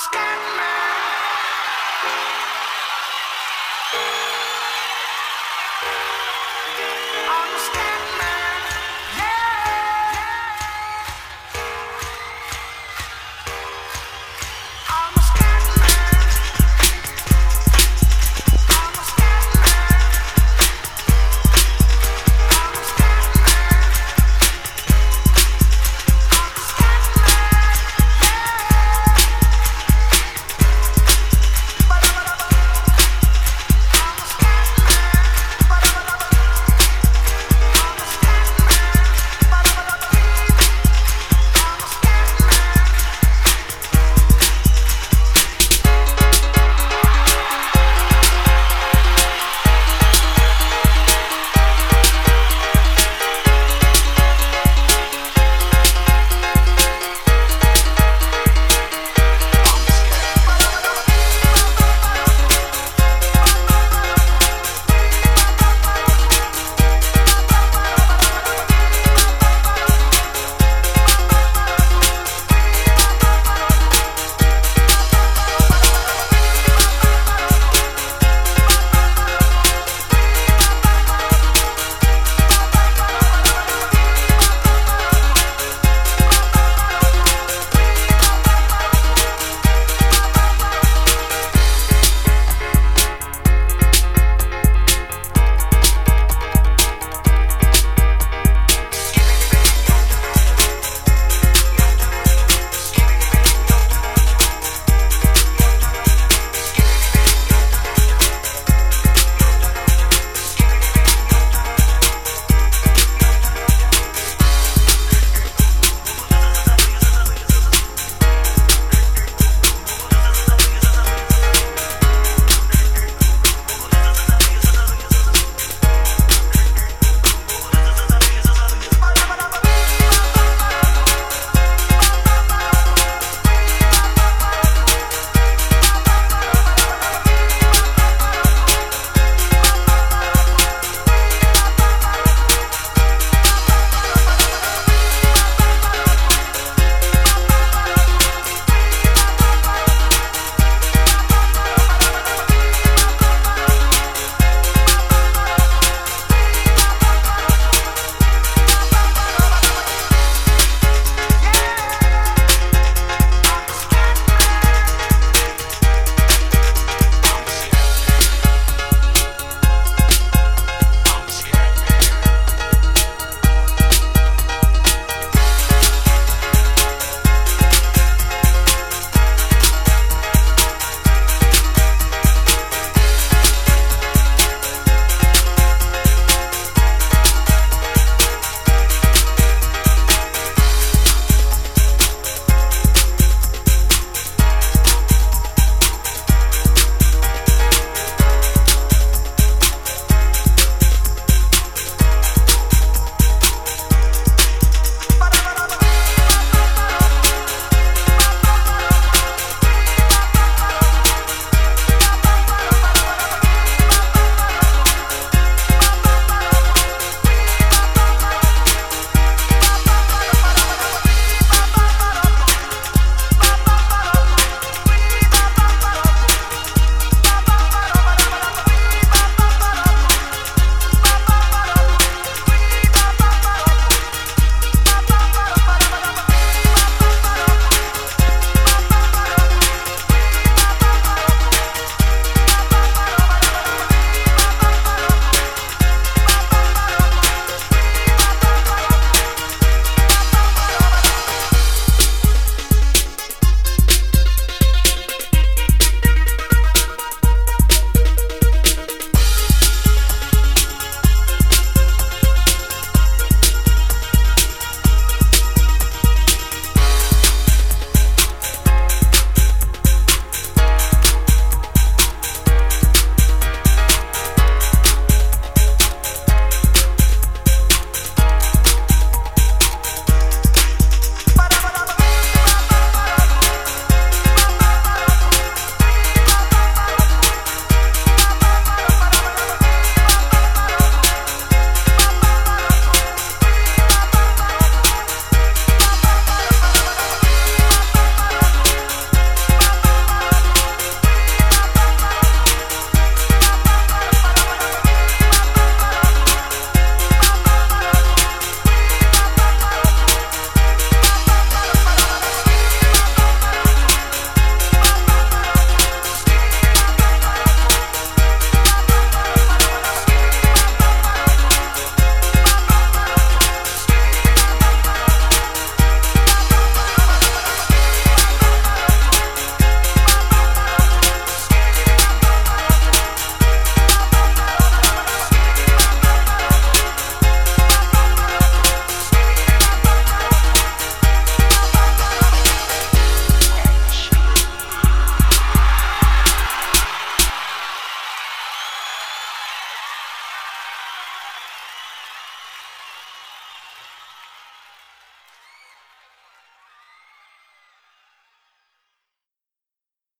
I'm.